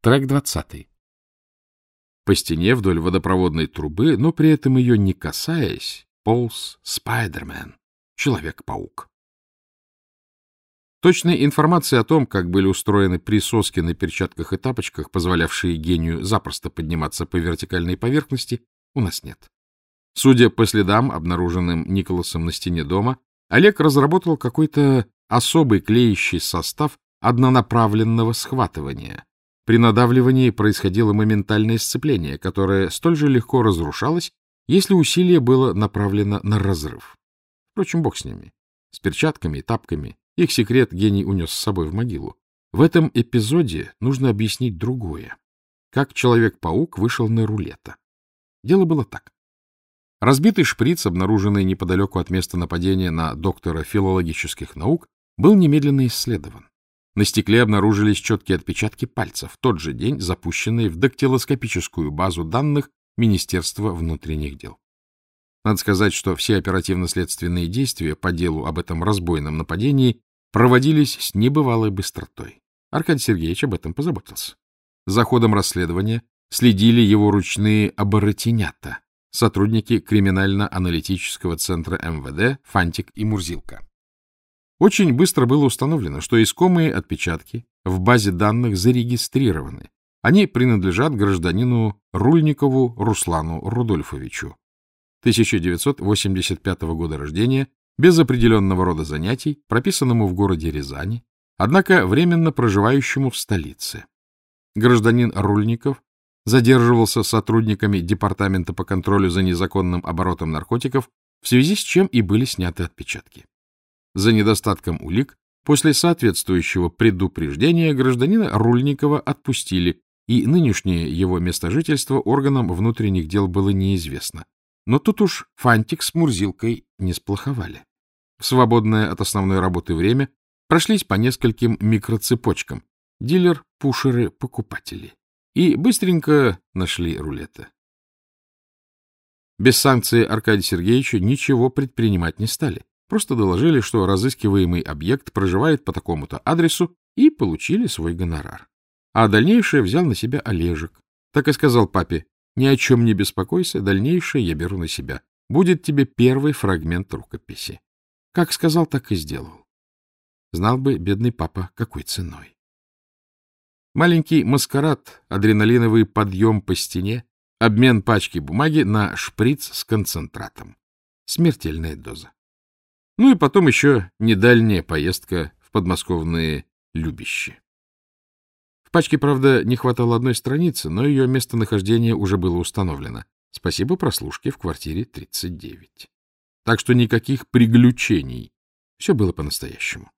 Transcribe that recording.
Трек двадцатый. По стене вдоль водопроводной трубы, но при этом ее не касаясь, полз Спайдермен, Человек-паук. Точной информации о том, как были устроены присоски на перчатках и тапочках, позволявшие гению запросто подниматься по вертикальной поверхности, у нас нет. Судя по следам, обнаруженным Николасом на стене дома, Олег разработал какой-то особый клеящий состав однонаправленного схватывания. При надавливании происходило моментальное сцепление, которое столь же легко разрушалось, если усилие было направлено на разрыв. Впрочем, бог с ними. С перчатками и тапками их секрет гений унес с собой в могилу. В этом эпизоде нужно объяснить другое. Как Человек-паук вышел на рулета. Дело было так. Разбитый шприц, обнаруженный неподалеку от места нападения на доктора филологических наук, был немедленно исследован. На стекле обнаружились четкие отпечатки пальцев, в тот же день запущенные в дактилоскопическую базу данных Министерства внутренних дел. Надо сказать, что все оперативно-следственные действия по делу об этом разбойном нападении проводились с небывалой быстротой. Аркадий Сергеевич об этом позаботился. За ходом расследования следили его ручные оборотенята, сотрудники криминально-аналитического центра МВД Фантик и Мурзилка. Очень быстро было установлено, что искомые отпечатки в базе данных зарегистрированы. Они принадлежат гражданину Рульникову Руслану Рудольфовичу, 1985 года рождения, без определенного рода занятий, прописанному в городе Рязани, однако временно проживающему в столице. Гражданин Рульников задерживался сотрудниками Департамента по контролю за незаконным оборотом наркотиков, в связи с чем и были сняты отпечатки. За недостатком улик после соответствующего предупреждения гражданина Рульникова отпустили, и нынешнее его место жительства органам внутренних дел было неизвестно. Но тут уж Фантик с Мурзилкой не сплоховали в свободное от основной работы время прошлись по нескольким микроцепочкам. Дилер, пушеры, покупатели. И быстренько нашли рулеты. Без санкции Аркадия Сергеевича ничего предпринимать не стали. Просто доложили, что разыскиваемый объект проживает по такому-то адресу и получили свой гонорар. А дальнейшее взял на себя Олежек. Так и сказал папе, ни о чем не беспокойся, дальнейшее я беру на себя. Будет тебе первый фрагмент рукописи. Как сказал, так и сделал. Знал бы бедный папа, какой ценой. Маленький маскарад, адреналиновый подъем по стене, обмен пачки бумаги на шприц с концентратом. Смертельная доза. Ну и потом еще недальняя поездка в подмосковные любищи. В пачке, правда, не хватало одной страницы, но ее местонахождение уже было установлено. Спасибо прослушке в квартире 39. Так что никаких приключений. Все было по-настоящему.